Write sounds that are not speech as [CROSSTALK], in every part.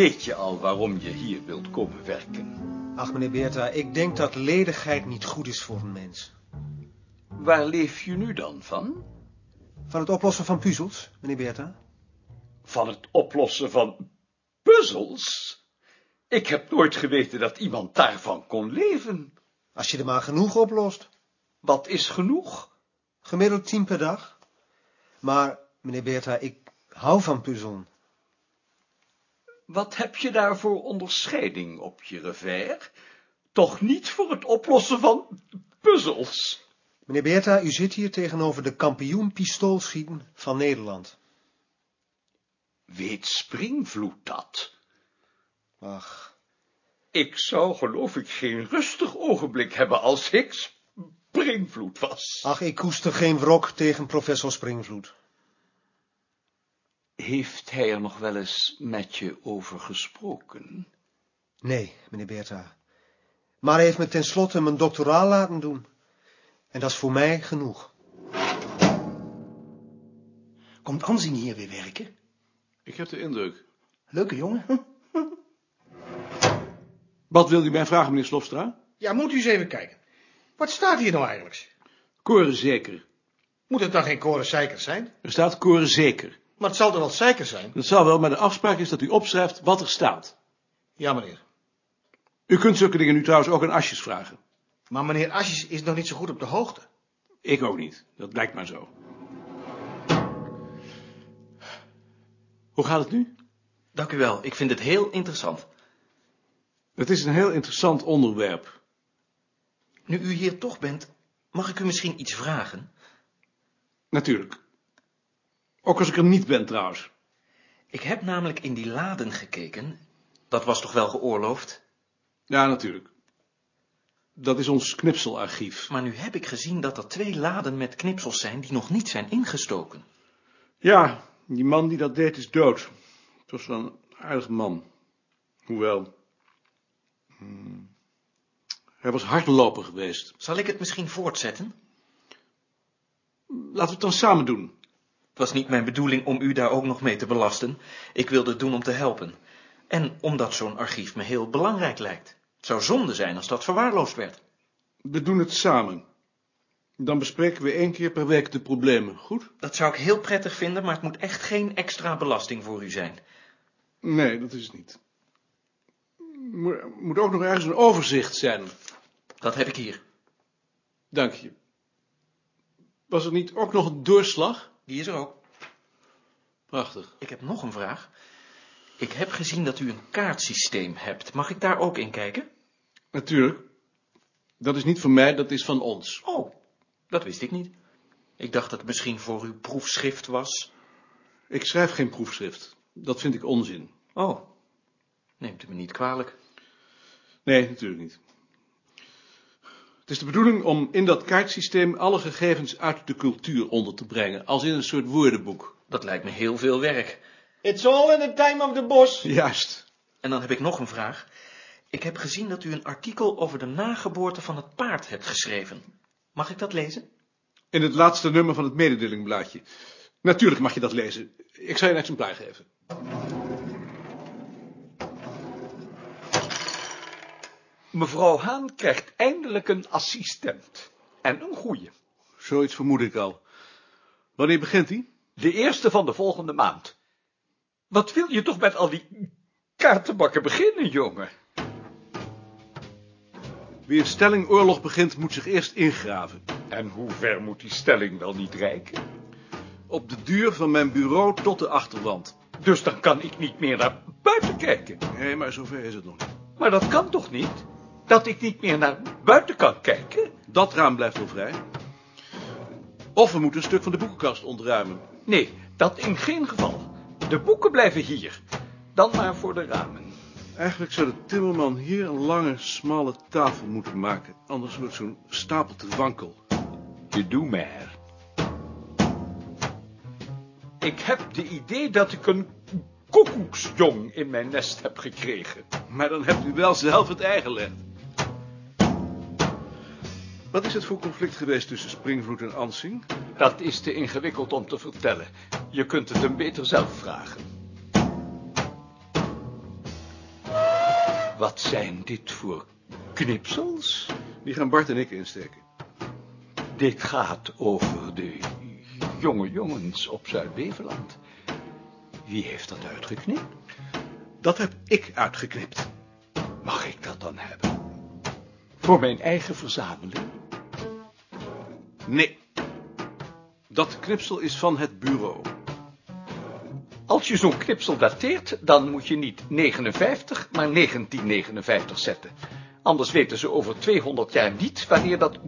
Weet je al waarom je hier wilt komen werken? Ach, meneer Beerta, ik denk dat ledigheid niet goed is voor een mens. Waar leef je nu dan van? Van het oplossen van puzzels, meneer Beerta? Van het oplossen van puzzels? Ik heb nooit geweten dat iemand daarvan kon leven. Als je er maar genoeg oplost. Wat is genoeg? Gemiddeld tien per dag. Maar, meneer Beerta, ik hou van puzzelen. Wat heb je daar voor onderscheiding op je revers? Toch niet voor het oplossen van puzzels? Meneer Beerta, u zit hier tegenover de kampioen pistoolschieten van Nederland. Weet Springvloed dat? Ach, Ik zou, geloof ik, geen rustig ogenblik hebben als ik Springvloed was. ach, ik koester geen wrok tegen professor Springvloed. Heeft hij er nog wel eens met je over gesproken? Nee, meneer Beerta. Maar hij heeft me tenslotte mijn doctoraal laten doen. En dat is voor mij genoeg. Komt Ansing hier weer werken? Ik heb de indruk. Leuke jongen. [LAUGHS] Wat wil u mij vragen, meneer Slofstra? Ja, moet u eens even kijken. Wat staat hier nou eigenlijk? Koren zeker. Moet het dan geen koren zijn? Er staat koren zeker. Maar het zal toch wel suiker zijn? Dat zal wel, maar de afspraak is dat u opschrijft wat er staat. Ja, meneer. U kunt zulke dingen nu trouwens ook aan Asjes vragen. Maar meneer Asjes is nog niet zo goed op de hoogte. Ik ook niet. Dat lijkt maar zo. Hoe gaat het nu? Dank u wel, ik vind het heel interessant. Het is een heel interessant onderwerp. Nu u hier toch bent, mag ik u misschien iets vragen? Natuurlijk. Ook als ik er niet ben trouwens. Ik heb namelijk in die laden gekeken. Dat was toch wel geoorloofd? Ja, natuurlijk. Dat is ons knipselarchief. Maar nu heb ik gezien dat er twee laden met knipsels zijn die nog niet zijn ingestoken. Ja, die man die dat deed is dood. Het was wel een aardig man. Hoewel... hmm, hij was hardloper geweest. Zal ik het misschien voortzetten? Laten we het dan samen doen. Het was niet mijn bedoeling om u daar ook nog mee te belasten. Ik wilde het doen om te helpen. En omdat zo'n archief me heel belangrijk lijkt. Het zou zonde zijn als dat verwaarloosd werd. We doen het samen. Dan bespreken we één keer per week de problemen, goed? Dat zou ik heel prettig vinden, maar het moet echt geen extra belasting voor u zijn. Nee, dat is het niet. Er moet ook nog ergens een overzicht zijn. Dat heb ik hier. Dank je. Was er niet ook nog een doorslag? Die is er ook. Prachtig. Ik heb nog een vraag. Ik heb gezien dat u een kaartsysteem hebt. Mag ik daar ook in kijken? Natuurlijk. Dat is niet van mij, dat is van ons. Oh, dat wist ik niet. Ik dacht dat het misschien voor uw proefschrift was. Ik schrijf geen proefschrift. Dat vind ik onzin. Oh, neemt u me niet kwalijk. Nee, natuurlijk niet. Het is de bedoeling om in dat kaartsysteem alle gegevens uit de cultuur onder te brengen, als in een soort woordenboek. Dat lijkt me heel veel werk. It's all in the time of the boss. Juist. En dan heb ik nog een vraag. Ik heb gezien dat u een artikel over de nageboorte van het paard hebt geschreven. Mag ik dat lezen? In het laatste nummer van het mededelingblaadje. Natuurlijk mag je dat lezen. Ik zal je een exemplaar geven. Mevrouw Haan krijgt eindelijk een assistent. En een goeie. Zoiets vermoed ik al. Wanneer begint hij? De eerste van de volgende maand. Wat wil je toch met al die kaartenbakken beginnen, jongen? Wie een stelling oorlog begint, moet zich eerst ingraven. En hoe ver moet die stelling wel niet reiken? Op de duur van mijn bureau tot de achterwand. Dus dan kan ik niet meer naar buiten kijken. Nee, maar zover is het nog niet. Maar dat kan toch niet? Dat ik niet meer naar buiten kan kijken? Dat raam blijft wel vrij. Of we moeten een stuk van de boekenkast ontruimen. Nee, dat in geen geval. De boeken blijven hier. Dan maar voor de ramen. Eigenlijk zou de timmerman hier een lange, smalle tafel moeten maken. Anders wordt zo'n stapel te wankel. Je doet maar. Ik heb de idee dat ik een koekoeksjong in mijn nest heb gekregen. Maar dan hebt u wel zelf het ei gelegd. Wat is het voor conflict geweest tussen Springvloed en Ansing? Dat is te ingewikkeld om te vertellen. Je kunt het hem beter zelf vragen. Wat zijn dit voor knipsels? Die gaan Bart en ik insteken. Dit gaat over de jonge jongens op Zuid-Beveland. Wie heeft dat uitgeknipt? Dat heb ik uitgeknipt. Mag ik dat dan hebben? Voor mijn eigen verzameling? Nee. Dat knipsel is van het bureau. Als je zo'n knipsel dateert, dan moet je niet 59, maar 1959 zetten. Anders weten ze over 200 jaar niet wanneer dat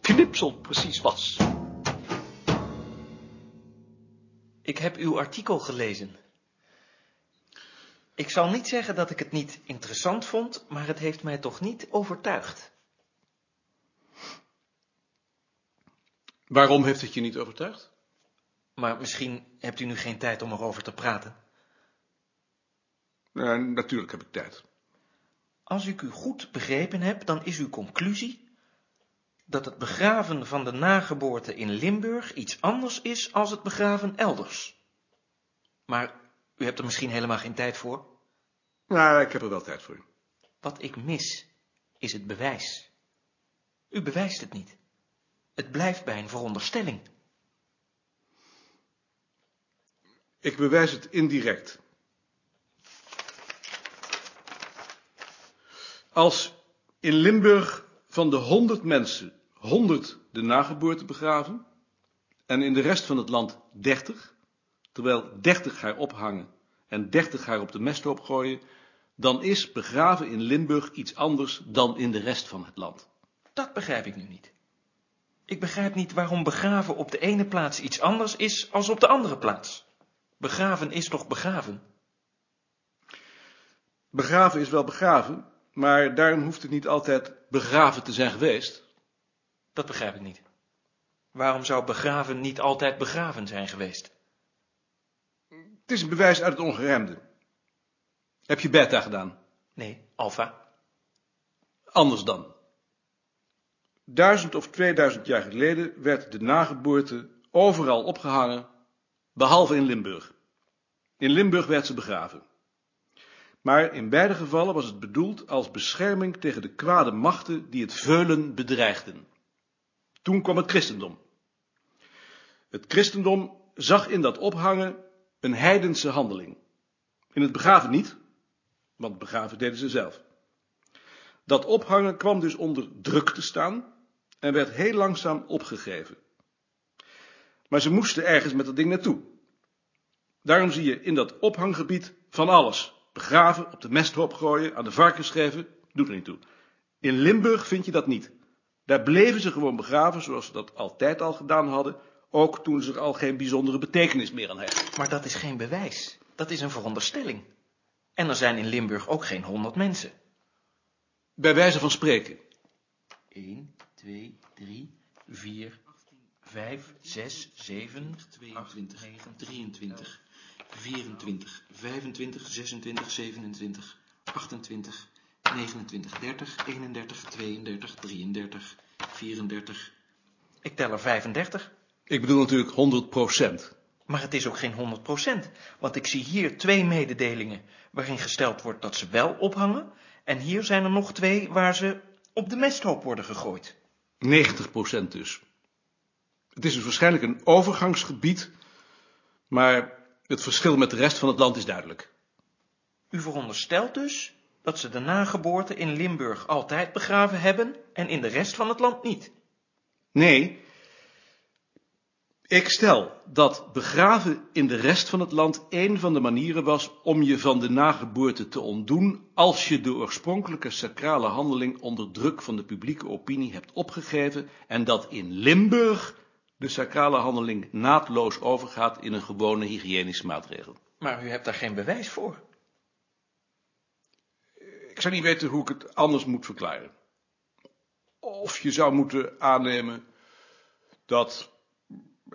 knipsel precies was. Ik heb uw artikel gelezen. Ik zal niet zeggen dat ik het niet interessant vond, maar het heeft mij toch niet overtuigd. Waarom heeft het je niet overtuigd? Maar misschien hebt u nu geen tijd om erover te praten. Natuurlijk heb ik tijd. Als ik u goed begrepen heb, dan is uw conclusie dat het begraven van de nageboorte in Limburg iets anders is als het begraven elders. Maar u hebt er misschien helemaal geen tijd voor. Nou, ik heb er wel tijd voor. Wat ik mis, is het bewijs. U bewijst het niet. Het blijft bij een veronderstelling. Ik bewijs het indirect. Als in Limburg van de honderd mensen honderd de nageboorte begraven en in de rest van het land dertig, terwijl dertig haar ophangen en dertig haar op de mesthoop gooien, dan is begraven in Limburg iets anders dan in de rest van het land. Dat begrijp ik nu niet. Ik begrijp niet waarom begraven op de ene plaats iets anders is als op de andere plaats. Begraven is toch begraven? Begraven is wel begraven, maar daarom hoeft het niet altijd begraven te zijn geweest. Dat begrijp ik niet. Waarom zou begraven niet altijd begraven zijn geweest? Het is een bewijs uit het ongeremde. Heb je beta gedaan? Nee, alfa. Anders dan. Duizend of tweeduizend jaar geleden werd de nageboorte overal opgehangen, behalve in Limburg. In Limburg werd ze begraven. Maar in beide gevallen was het bedoeld als bescherming tegen de kwade machten die het veulen bedreigden. Toen kwam het christendom. Het christendom zag in dat ophangen een heidense handeling. In het begraven niet, want begraven deden ze zelf. Dat ophangen kwam dus onder druk te staan en werd heel langzaam opgegeven. Maar ze moesten ergens met dat ding naartoe. Daarom zie je in dat ophanggebied van alles. Begraven, op de mesthoop gooien, aan de varkens geven, doet er niet toe. In Limburg vind je dat niet. Daar bleven ze gewoon begraven zoals ze dat altijd al gedaan hadden, ook toen ze er al geen bijzondere betekenis meer aan hechten. Maar dat is geen bewijs. Dat is een veronderstelling. En er zijn in Limburg ook geen honderd mensen. Bij wijze van spreken. 1, 2, 3, 4, 5, 6, 7, 22, 23, 24, 25, 26, 27, 28, 29, 30, 31, 32, 33, 34. Ik tel er 35. Ik bedoel natuurlijk 100 procent. Maar het is ook geen 100 procent. Want ik zie hier twee mededelingen waarin gesteld wordt dat ze wel ophangen. En hier zijn er nog twee waar ze op de mesthoop worden gegooid. 90 procent dus. Het is dus waarschijnlijk een overgangsgebied, maar het verschil met de rest van het land is duidelijk. U veronderstelt dus dat ze de nageboorte in Limburg altijd begraven hebben en in de rest van het land niet. Nee, ik stel dat begraven in de rest van het land een van de manieren was om je van de nageboorte te ontdoen als je de oorspronkelijke sacrale handeling onder druk van de publieke opinie hebt opgegeven en dat in Limburg de sacrale handeling naadloos overgaat in een gewone hygiënische maatregel. Maar u hebt daar geen bewijs voor. Ik zou niet weten hoe ik het anders moet verklaren. Of je zou moeten aannemen dat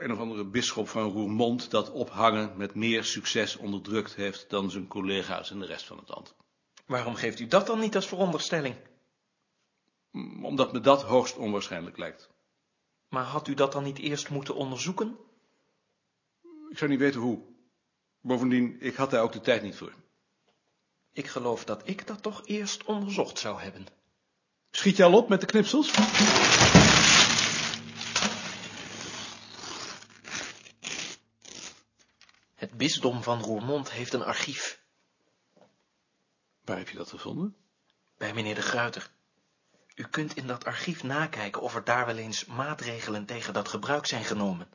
een of andere bisschop van Roermond dat ophangen met meer succes onderdrukt heeft dan zijn collega's in de rest van het land. Waarom geeft u dat dan niet als veronderstelling? Omdat me dat hoogst onwaarschijnlijk lijkt. Maar had u dat dan niet eerst moeten onderzoeken? Ik zou niet weten hoe. Bovendien, ik had daar ook de tijd niet voor. Ik geloof dat ik dat toch eerst onderzocht zou hebben. Schiet je al op met de knipsels? Het bisdom van Roermond heeft een archief. Waar heb je dat gevonden? Bij meneer de Gruiter. U kunt in dat archief nakijken of er daar wel eens maatregelen tegen dat gebruik zijn genomen.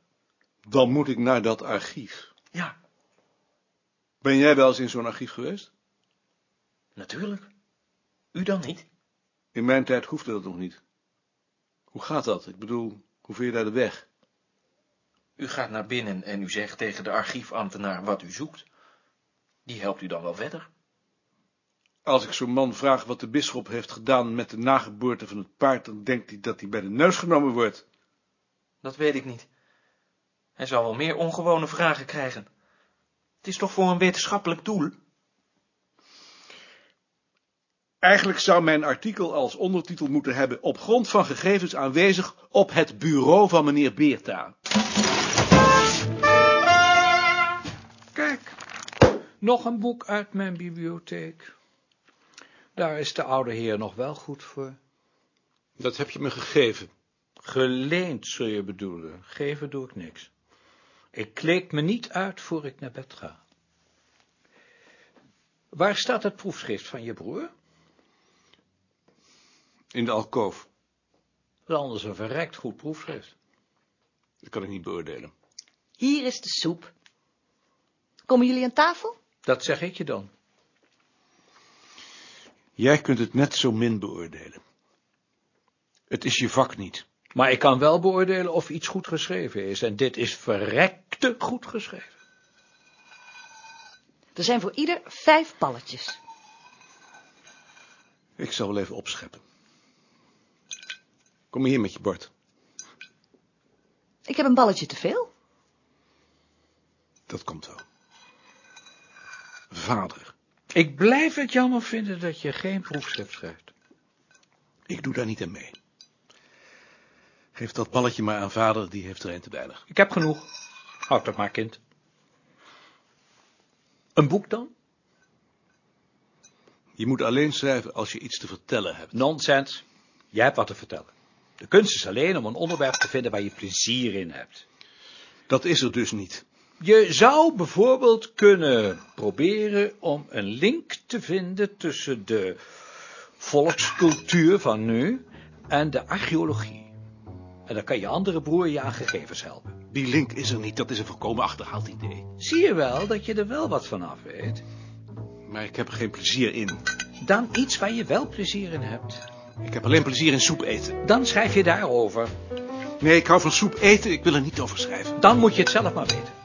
Dan moet ik naar dat archief. Ja, Ben jij wel eens in zo'n archief geweest? natuurlijk. U dan niet? In mijn tijd hoefde dat nog niet. Hoe gaat dat? Ik bedoel, hoe vind je daar de weg? U gaat naar binnen en u zegt tegen de archiefambtenaar wat u zoekt. Die helpt u dan wel verder. Als ik zo'n man vraag wat de bisschop heeft gedaan met de nageboorte van het paard, dan denkt hij dat hij bij de neus genomen wordt. Dat weet ik niet. Hij zal wel meer ongewone vragen krijgen. Het is toch voor een wetenschappelijk doel? Eigenlijk zou mijn artikel als ondertitel moeten hebben op grond van gegevens aanwezig op het bureau van meneer Beerta. Nog een boek uit mijn bibliotheek. Daar is de oude heer nog wel goed voor. Dat heb je me gegeven. Geleend, zul je bedoelen. Geven doe ik niks. Ik kleed me niet uit voor ik naar bed ga. Waar staat het proefschrift van je broer? In de alkoof. Dat is anders een verrekt goed proefschrift. Dat kan ik niet beoordelen. Hier is de soep. Komen jullie aan tafel? Dat zeg ik je dan. Jij kunt het net zo min beoordelen. Het is je vak niet. Maar ik kan wel beoordelen of iets goed geschreven is. En dit is verrekte goed geschreven. Er zijn voor ieder vijf balletjes. Ik zal wel even opscheppen. Kom maar hier met je bord. Ik heb een balletje te veel. Dat komt wel. Vader, Ik blijf het jammer vinden dat je geen proefschrift schrijft. ik doe daar niet aan mee. Geef dat balletje maar aan vader, die heeft er een te weinig. Ik heb genoeg. Houd dat maar, kind. Een boek dan? Je moet alleen schrijven als je iets te vertellen hebt. Nonsens. Jij hebt wat te vertellen. De kunst is alleen om een onderwerp te vinden waar je plezier in hebt. Dat is er dus niet. Je zou bijvoorbeeld kunnen proberen om een link te vinden tussen de volkscultuur van nu en de archeologie. En dan kan je andere broer je aan gegevens helpen. Die link is er niet, dat is een volkomen achterhaald idee. Zie je wel dat je er wel wat van af weet? Maar ik heb er geen plezier in. Dan iets waar je wel plezier in hebt. Ik heb alleen plezier in soep eten. Dan schrijf je daarover. Nee, ik hou van soep eten, ik wil er niet over schrijven. Dan moet je het zelf maar weten.